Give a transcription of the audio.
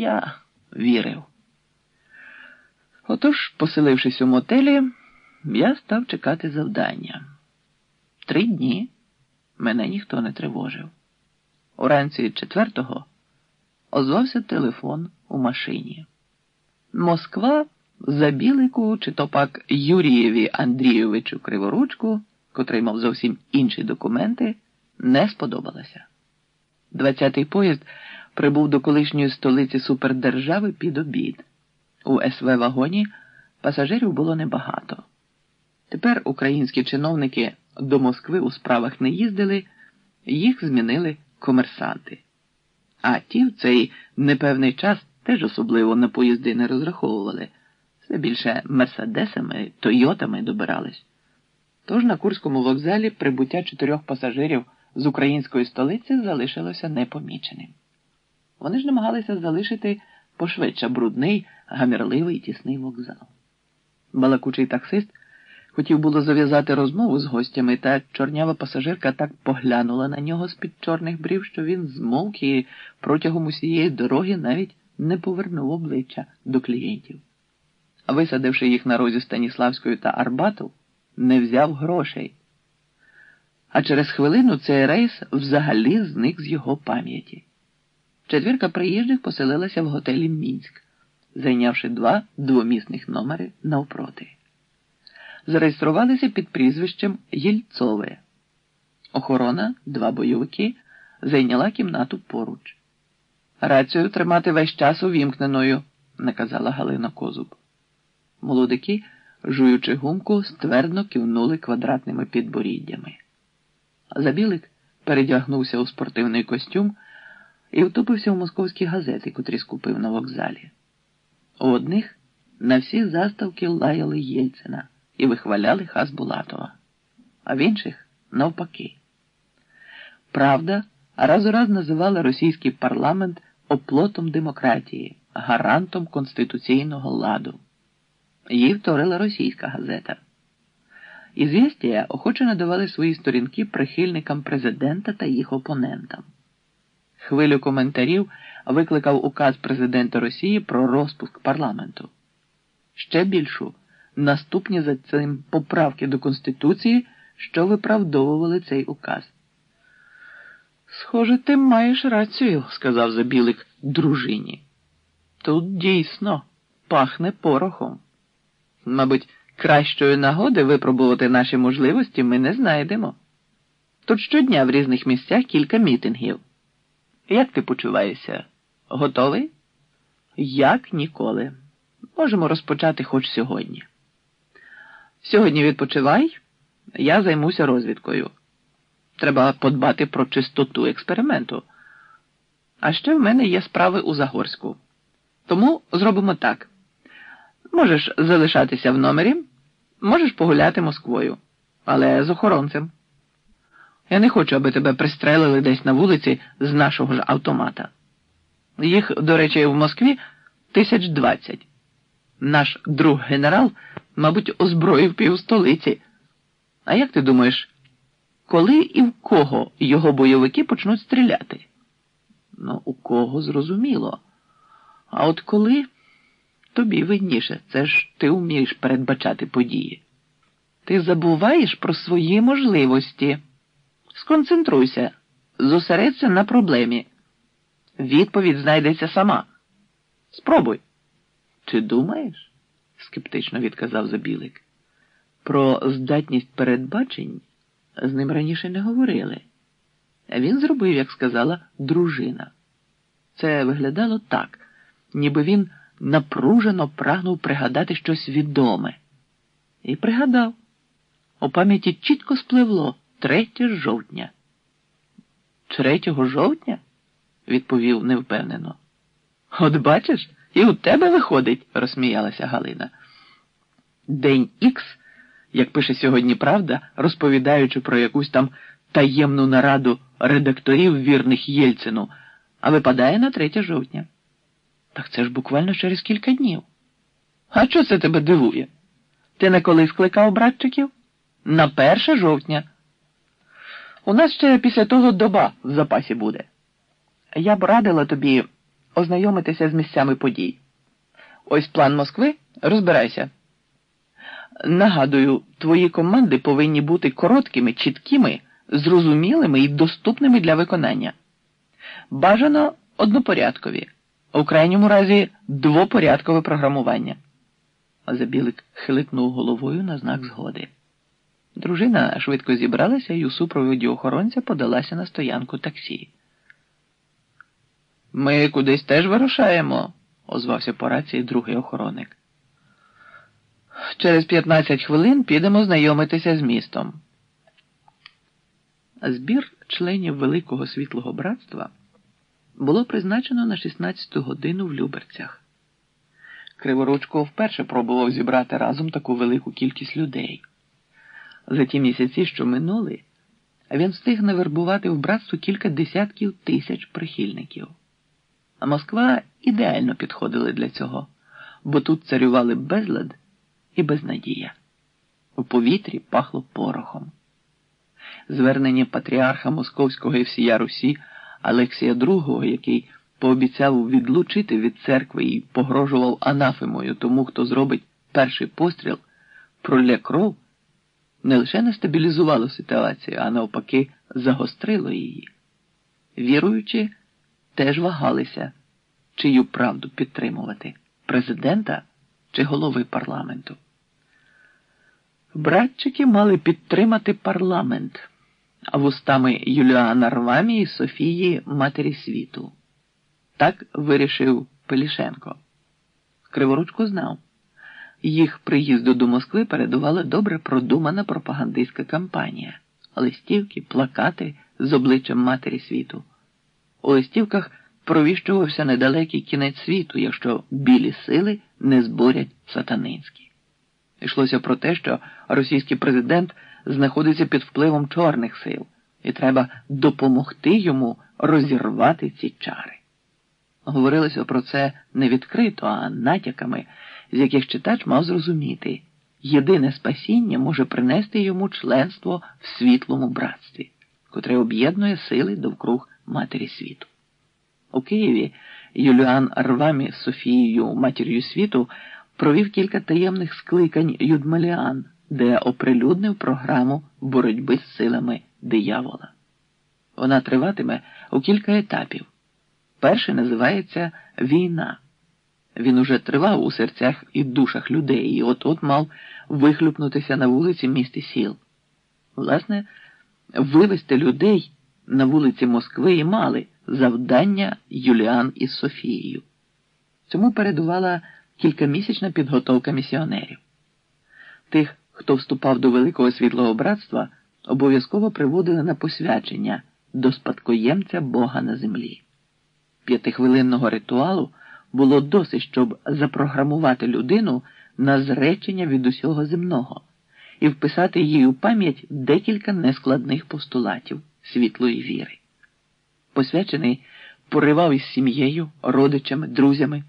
я вірив. Отож, поселившись у мотелі, я став чекати завдання. Три дні мене ніхто не тривожив. Уранці четвертого озвався телефон у машині. Москва за білику чи то пак Юрієві Андрійовичу Криворучку, котрий мав зовсім інші документи, не сподобалася. Двадцятий поїзд прибув до колишньої столиці супердержави під обід. У СВ вагоні пасажирів було небагато. Тепер українські чиновники до Москви у справах не їздили, їх змінили комерсанти. А ті в цей непевний час теж особливо на поїзди не розраховували, все більше мерседесами, тойотами добирались. Тож на Курському вокзалі прибуття чотирьох пасажирів з української столиці залишилося непоміченим. Вони ж намагалися залишити пошвидше брудний, гамірливий тісний вокзал. Балакучий таксист хотів було зав'язати розмову з гостями, та чорнява пасажирка так поглянула на нього з-під чорних брів, що він змовк і протягом усієї дороги навіть не повернув обличчя до клієнтів. Висадивши їх на розі Станіславської та Арбату, не взяв грошей. А через хвилину цей рейс взагалі зник з його пам'яті. Четвірка приїжджих поселилася в готелі Мінськ, зайнявши два двомісних номери навпроти. Зареєструвалися під прізвищем Єльцове. Охорона, два бойовики, зайняла кімнату поруч. Рацію тримати весь час увімкненою, наказала Галина Козуб. Молодики, жуючи гумку, ствердно кивнули квадратними підборіддями. Забілик передягнувся у спортивний костюм і втупився в московські газети, котрі скупив на вокзалі. У одних на всі заставки лаяли Єльцина і вихваляли Хасбулатова, а в інших навпаки. Правда, раз у раз називала російський парламент оплотом демократії, гарантом конституційного ладу. Їй вторила російська газета. Ізвістія охоче надавали свої сторінки прихильникам президента та їх опонентам. Хвилю коментарів викликав указ президента Росії про розпуск парламенту. Ще більшу наступні за цим поправки до Конституції, що виправдовували цей указ. Схоже, ти маєш рацію, сказав Забілик дружині. Тут дійсно пахне порохом. Мабуть, кращої нагоди випробувати наші можливості ми не знайдемо. Тут щодня в різних місцях кілька мітингів. Як ти почуваєшся? Готовий? Як ніколи. Можемо розпочати хоч сьогодні. Сьогодні відпочивай, я займуся розвідкою. Треба подбати про чистоту експерименту. А ще в мене є справи у Загорську. Тому зробимо так: можеш залишатися в номері, можеш погуляти Москвою, але з охоронцем. Я не хочу, аби тебе пристрелили десь на вулиці з нашого ж автомата. Їх, до речі, в Москві тисяч двадцять. Наш друг генерал, мабуть, озброїв пів столиці. А як ти думаєш, коли і в кого його бойовики почнуть стріляти? Ну, у кого зрозуміло. А от коли тобі видніше, це ж ти вмієш передбачати події. Ти забуваєш про свої можливості. Сконцентруйся, зосередься на проблемі. Відповідь знайдеться сама. Спробуй. Чи думаєш? скептично відказав Забілик. Про здатність передбачень з ним раніше не говорили. Він зробив, як сказала, дружина. Це виглядало так, ніби він напружено прагнув пригадати щось відоме. І пригадав. У пам'яті чітко спливло 3 жовтня. 3 жовтня? відповів невпевнено. От бачиш, і у тебе виходить, розсміялася Галина. День Ікс, як пише сьогодні Правда, розповідаючи про якусь там таємну нараду редакторів вірних Єльцину, а випадає на 3 жовтня. Так це ж буквально через кілька днів. А що це тебе дивує? Ти на коли скликав братчиків? На 1 жовтня. У нас ще після того доба в запасі буде. Я б радила тобі ознайомитися з місцями подій. Ось план Москви, розбирайся. Нагадую, твої команди повинні бути короткими, чіткими, зрозумілими і доступними для виконання. Бажано однопорядкові, у крайньому разі двопорядкове програмування. Забілик хиликнув головою на знак згоди. Дружина швидко зібралася і у супроводі охоронця подалася на стоянку таксі. Ми кудись теж вирушаємо, озвався по рації другий охоронник. Через 15 хвилин підемо знайомитися з містом. Збір членів Великого Світлого Братства було призначено на 16 годину в Люберцях. Криворучко вперше пробував зібрати разом таку велику кількість людей. За ті місяці, що минули, він встиг навербувати в братство кілька десятків тисяч прихильників. А Москва ідеально підходила для цього, бо тут царювали безлад і безнадія. У повітрі пахло порохом. Звернення патріарха Московського і всія Русі Алексія II, який пообіцяв відлучити від церкви і погрожував анафемою тому, хто зробить перший постріл, пролє кров, не лише не стабілізувало ситуацію, а навпаки, загострило її. Віруючи, теж вагалися, чию правду підтримувати президента чи голови парламенту. Братчики мали підтримати парламент, вустами Юліана Рвамі і Софії Матері світу. Так вирішив Пелішенко. Криворучко знав. Їх приїзду до Москви передувала добре продумана пропагандистська кампанія, листівки, плакати з обличчям Матері світу. У листівках провіщувався недалекий кінець світу, якщо білі сили не зборять сатанинські. Йшлося про те, що російський президент знаходиться під впливом чорних сил, і треба допомогти йому розірвати ці чари. Говорилося про це не відкрито, а натяками, з яких читач мав зрозуміти, єдине спасіння може принести йому членство в світлому братстві, котре об'єднує сили довкруг Матері світу. У Києві Юліан Арвамі з Софією матір'ю світу провів кілька таємних скликань Юдмаліан, де оприлюднив програму боротьби з силами диявола. Вона триватиме у кілька етапів. Перший називається Війна. Він уже тривав у серцях і душах людей, і от-от мав вихлюпнутися на вулиці міст сіл. Власне, вивести людей на вулиці Москви і мали завдання Юліан із Софією. Цьому передувала кількамісячна підготовка місіонерів. Тих, хто вступав до Великого Світлого Братства, обов'язково приводили на посвячення до спадкоємця Бога на землі. П'ятихвилинного ритуалу було досить, щоб запрограмувати людину на зречення від усього земного і вписати їй у пам'ять декілька нескладних постулатів світлої віри. Посвячений поривав із сім'єю, родичами, друзями.